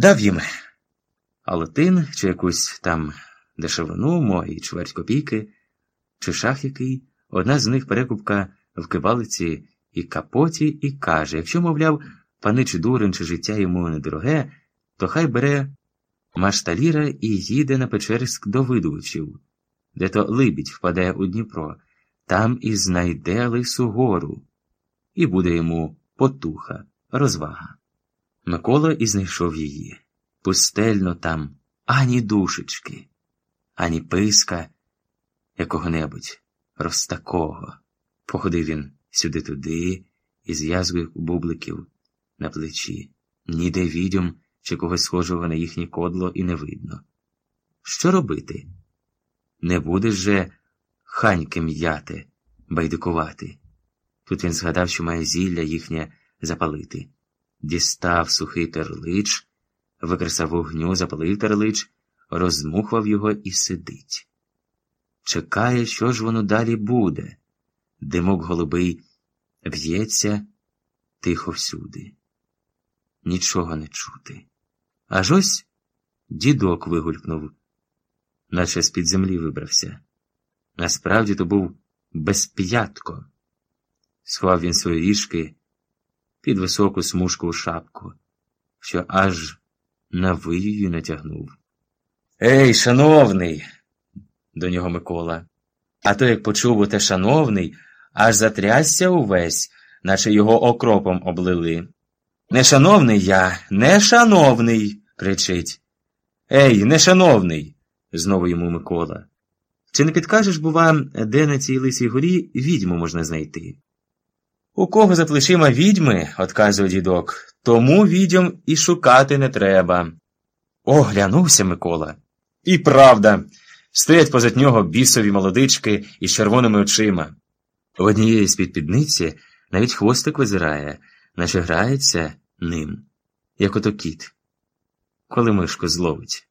Дав їм алотин чи якусь там дешевину, мо чверть копійки, чи шах який, одна з них перекупка в кивалиці і капоті, і каже якщо, мовляв, панич дурень чи життя йому недороге, то хай бере машталіра і їде на Печерськ до видувачів, де то либідь впаде у Дніпро, там і знайде лису гору, і буде йому потуха, розвага. Микола і знайшов її. Пустельно там ані душечки, ані писка якого-небудь розтакого. Походив він сюди туди із язвою бубликів на плечі, ніде відьом чи когось схожого на їхнє кодло і не видно. Що робити? Не будеш же ханьки м'яти, байдикувати. Тут він згадав, що має зілля їхнє запалити. Дістав сухий терлич, викресав вогню, запалив терлич, розмухвав його і сидить. Чекає, що ж воно далі буде. Димок голубий в'ється тихо всюди. Нічого не чути. Аж ось дідок вигулькнув, наче з-під землі вибрався. Насправді то був безп'ятко. Сховав він свої ріжки під високу смужку шапку, що аж на виюю натягнув. Ей, шановний, до нього Микола. А то, як почув оте шановний, аж затрясся увесь, наче його окропом облили. Не шановний я, не шановний, кричить. Ей, не шановний, знову йому Микола. Чи не підкажеш, бува, де на цій лисій горі відьму можна знайти? У кого за плечима відьми, отказує дідок, тому відьом і шукати не треба. Оглянувся Микола. І правда, стоять позад нього бісові молодички із червоними очима. В однієї з під підниці навіть хвостик визирає, наче грається ним, як ото кіт, коли мишку зловить.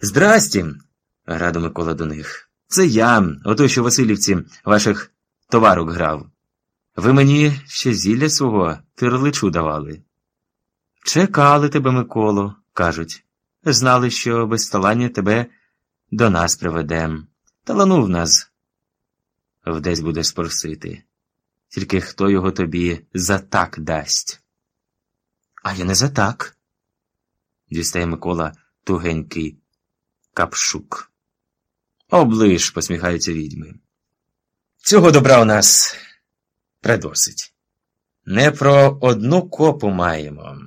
Здрасті, градо Микола до них. Це я, ото що Васильівці ваших товарок грав. Ви мені ще зілля свого тирличу давали. Чекали тебе, Миколо, кажуть. Знали, що без талання тебе до нас приведем. Таланув нас. Вдесь будеш просити. Тільки хто його тобі за так дасть. А я не за так. дістає Микола тугенький капшук. Оближ, посміхаються відьми. Цього добра у нас предосить. Не про одну копу маємо.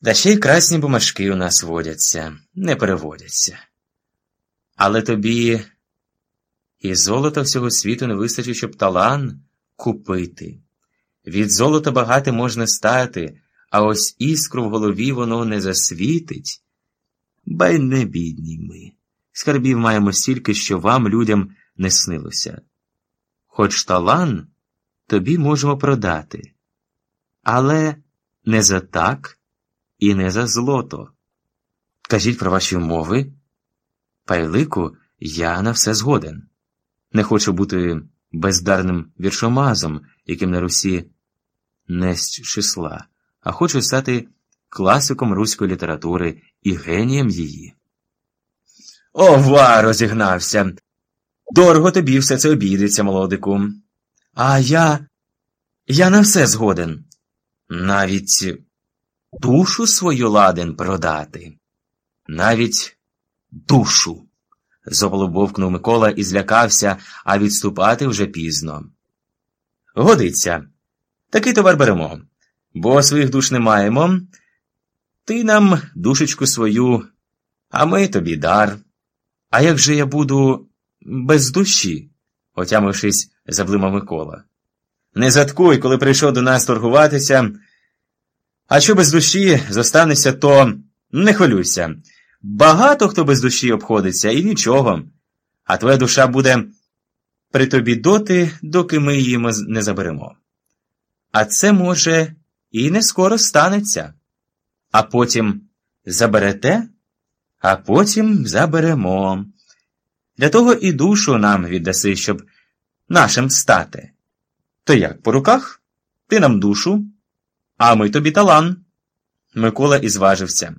Да ще й красні бумажки у нас водяться, не переводяться. Але тобі і золота всього світу не вистачить, щоб талан купити. Від золота багато можна стати, а ось іскру в голові воно не засвітить. Ба й не бідні ми. Скарбів маємо стільки, що вам, людям, не снилося. Хоч талан тобі можемо продати, але не за так і не за злото. Кажіть про ваші умови. Пайлику, я на все згоден. Не хочу бути бездарним віршомазом, яким на Русі не з числа, а хочу стати класиком руської літератури і генієм її. Ова, розігнався. Дорого тобі все це обійдеться, молодику. А я. я на все згоден. Навіть душу свою ладен продати. Навіть душу. Зополубовкнув Микола і злякався, а відступати вже пізно. Годиться. Такий товар беремо, бо своїх душ не маємо. Ти нам душечку свою, а ми тобі дар. А як же я буду без душі? Отямившись, заблимав Микола. Не заткуй, коли прийшов до нас торгуватися. А що без душі зостанешся, то не хвилюйся. Багато хто без душі обходиться і нічого, а твоя душа буде при тобі доти, доки ми її не заберемо. А це, може, і не скоро станеться. А потім заберете, а потім заберемо. Для того і душу нам віддаси, щоб нашим стати. То як по руках? Ти нам душу, а ми тобі талан. Микола і зважився.